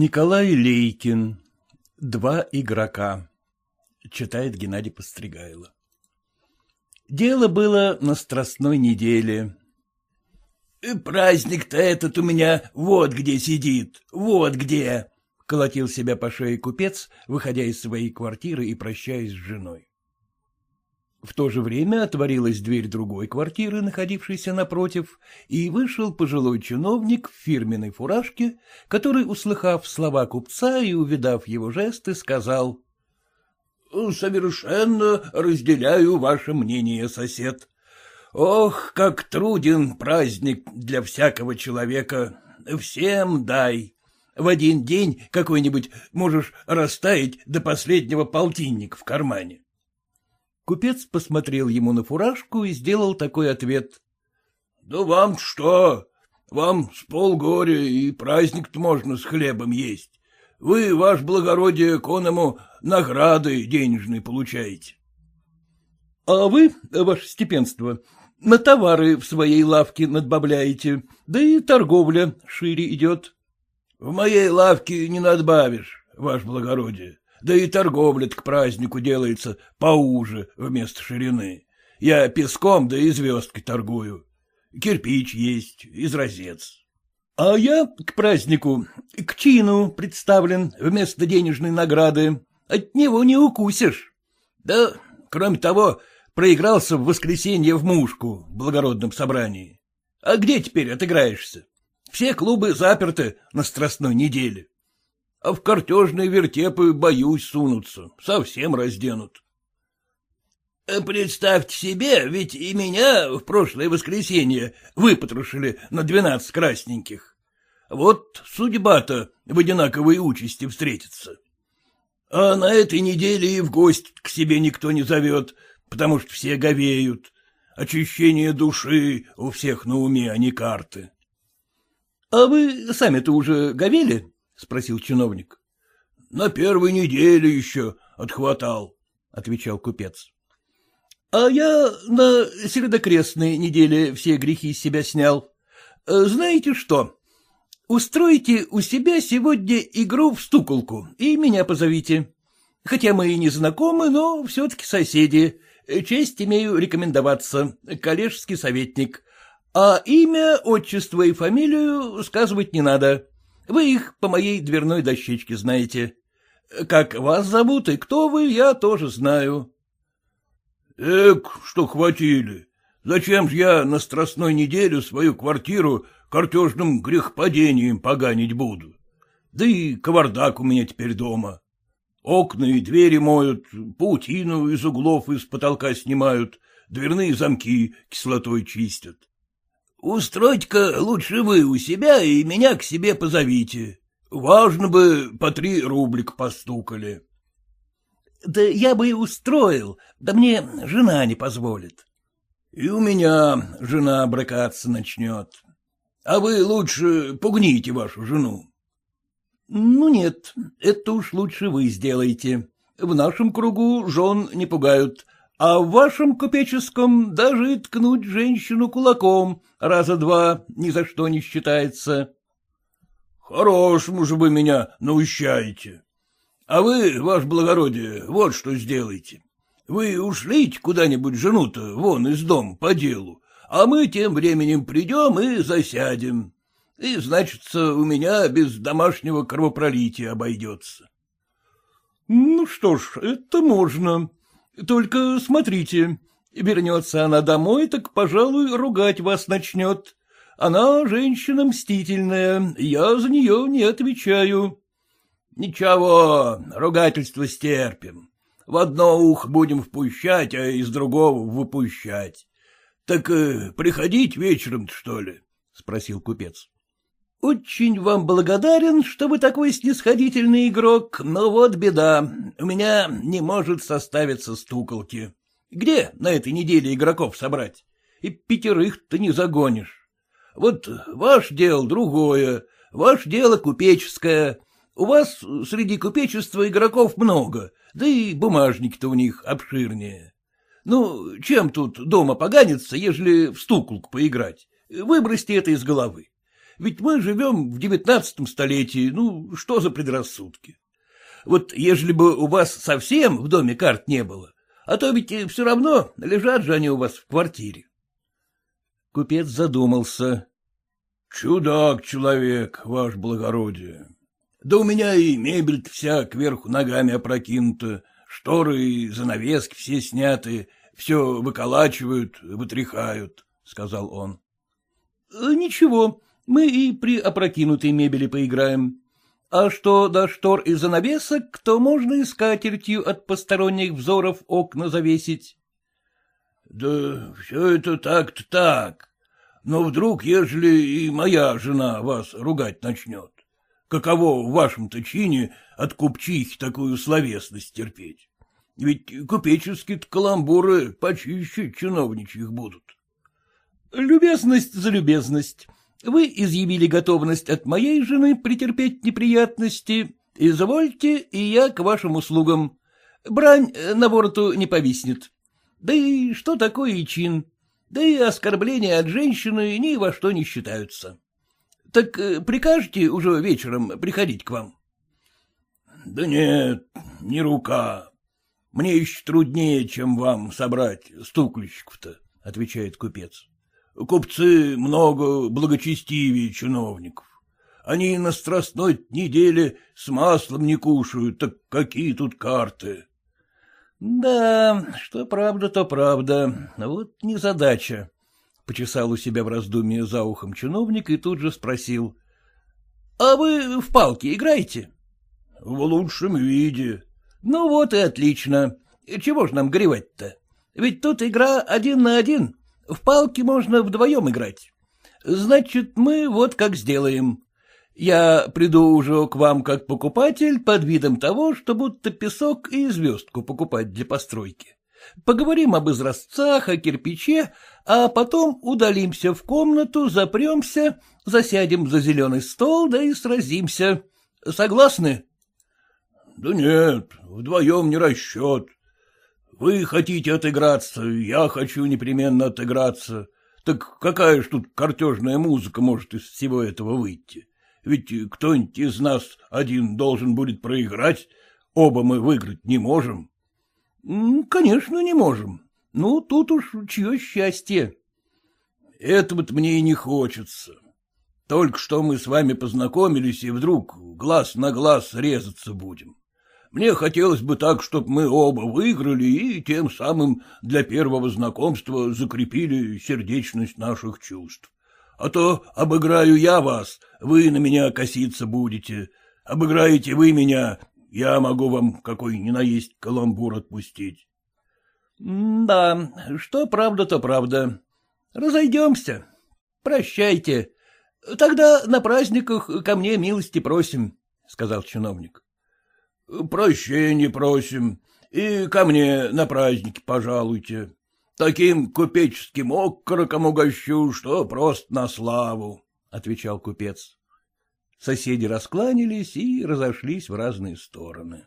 Николай Лейкин. Два игрока. Читает Геннадий Постригайло. Дело было на Страстной неделе. «Праздник-то этот у меня вот где сидит, вот где!» — колотил себя по шее купец, выходя из своей квартиры и прощаясь с женой. В то же время отворилась дверь другой квартиры, находившейся напротив, и вышел пожилой чиновник в фирменной фуражке, который, услыхав слова купца и увидав его жесты, сказал — Совершенно разделяю ваше мнение, сосед. Ох, как труден праздник для всякого человека. Всем дай. В один день какой-нибудь можешь растаять до последнего полтинника в кармане. Купец посмотрел ему на фуражку и сделал такой ответ. — Да вам что? Вам с полгоря и праздник-то можно с хлебом есть. Вы, ваш благородие, коному награды денежные получаете. — А вы, ваше степенство, на товары в своей лавке надбавляете, да и торговля шире идет. — В моей лавке не надбавишь, ваше благородие. Да и торговля к празднику делается поуже вместо ширины. Я песком да и звездкой торгую. Кирпич есть, изразец. А я к празднику, к чину представлен вместо денежной награды. От него не укусишь. Да, кроме того, проигрался в воскресенье в мушку в благородном собрании. А где теперь отыграешься? Все клубы заперты на страстной неделе а в картежные вертепы боюсь сунуться, совсем разденут. Э, представьте себе, ведь и меня в прошлое воскресенье выпотрошили на двенадцать красненьких. Вот судьба-то в одинаковой участи встретится. А на этой неделе и в гость к себе никто не зовет, потому что все говеют. Очищение души у всех на уме, а не карты. — А вы сами-то уже говели? — спросил чиновник. — На первой неделе еще отхватал, — отвечал купец. — А я на средокрестной неделе все грехи с себя снял. Знаете что? Устройте у себя сегодня игру в стуколку и меня позовите. Хотя мы и не знакомы, но все-таки соседи. Честь имею рекомендоваться, коллежский советник. А имя, отчество и фамилию сказывать не надо. Вы их по моей дверной дощечке знаете. Как вас зовут и кто вы, я тоже знаю. — Эк, что хватили. Зачем же я на страстной неделю свою квартиру картежным грехпадением поганить буду? Да и кавардак у меня теперь дома. Окна и двери моют, паутину из углов из потолка снимают, дверные замки кислотой чистят. Устройте-ка лучше вы у себя и меня к себе позовите. Важно бы по три рублика постукали. — Да я бы и устроил, да мне жена не позволит. — И у меня жена бракаться начнет. А вы лучше пугните вашу жену. — Ну нет, это уж лучше вы сделаете. В нашем кругу жен не пугают, а в вашем купеческом даже и ткнуть женщину кулаком раза два ни за что не считается. — Хорошему же вы меня наущаете. А вы, ваше благородие, вот что сделайте. Вы ушлите куда-нибудь жену-то вон из дома по делу, а мы тем временем придем и засядем. И, значится, у меня без домашнего кровопролития обойдется. — Ну что ж, это можно, только смотрите, вернется она домой, так, пожалуй, ругать вас начнет. Она женщина мстительная, я за нее не отвечаю. Ничего, ругательство стерпим. В одно ухо будем впущать, а из другого выпущать. Так э, приходить вечером что ли? — спросил купец. — Очень вам благодарен, что вы такой снисходительный игрок, но вот беда, у меня не может составиться стуколки. Где на этой неделе игроков собрать? И пятерых-то не загонишь. Вот ваш дело другое, ваш дело купеческое. У вас среди купечества игроков много, да и бумажники-то у них обширнее. Ну, чем тут дома поганится, ежели в стуколку поиграть? Выбросьте это из головы. Ведь мы живем в девятнадцатом столетии, ну, что за предрассудки? Вот ежели бы у вас совсем в доме карт не было, а то ведь все равно лежат же они у вас в квартире. Купец задумался. — Чудак человек, ваш благородие. Да у меня и мебель вся кверху ногами опрокинута, шторы и занавески все сняты, все выколачивают, вытряхают, — сказал он. — Ничего, мы и при опрокинутой мебели поиграем. А что до штор и занавесок, то можно и скатертью от посторонних взоров окна завесить. — Да все это так-то так. Но вдруг, ежели и моя жена вас ругать начнет, каково в вашем-то чине от купчихи такую словесность терпеть? Ведь купеческие каламбуры почище чиновничьих будут. — Любезность за любезность. Вы изъявили готовность от моей жены претерпеть неприятности. Извольте, и я к вашим услугам. Брань на вороту не повиснет. Да и что такое чин? Да и оскорбления от женщины ни во что не считаются. Так э, прикажете уже вечером приходить к вам? — Да нет, не рука. Мне еще труднее, чем вам собрать стуклищиков-то, — отвечает купец. Купцы много благочестивее чиновников. Они на страстной неделе с маслом не кушают, так какие тут карты? — Да, что правда, то правда. Вот незадача. Почесал у себя в раздумье за ухом чиновник и тут же спросил. — А вы в палки играете? — В лучшем виде. — Ну вот и отлично. Чего ж нам горевать-то? Ведь тут игра один на один. В палки можно вдвоем играть. Значит, мы вот как сделаем. Я приду уже к вам как покупатель под видом того, что будто песок и звездку покупать для постройки. Поговорим об изразцах, о кирпиче, а потом удалимся в комнату, запремся, засядем за зеленый стол, да и сразимся. Согласны? — Да нет, вдвоем не расчет. Вы хотите отыграться, я хочу непременно отыграться. Так какая ж тут картежная музыка может из всего этого выйти? Ведь кто-нибудь из нас один должен будет проиграть, оба мы выиграть не можем. — Конечно, не можем. Ну, тут уж чье счастье. — Этого-то мне и не хочется. Только что мы с вами познакомились, и вдруг глаз на глаз резаться будем. Мне хотелось бы так, чтобы мы оба выиграли и тем самым для первого знакомства закрепили сердечность наших чувств. А то обыграю я вас, вы на меня коситься будете. Обыграете вы меня, я могу вам какой ни наесть каламбур отпустить. — Да, что правда, то правда. Разойдемся. Прощайте. Тогда на праздниках ко мне милости просим, — сказал чиновник. — Прощения просим, и ко мне на праздники пожалуйте. Таким купеческим окороком угощу, что просто на славу, — отвечал купец. Соседи раскланялись и разошлись в разные стороны.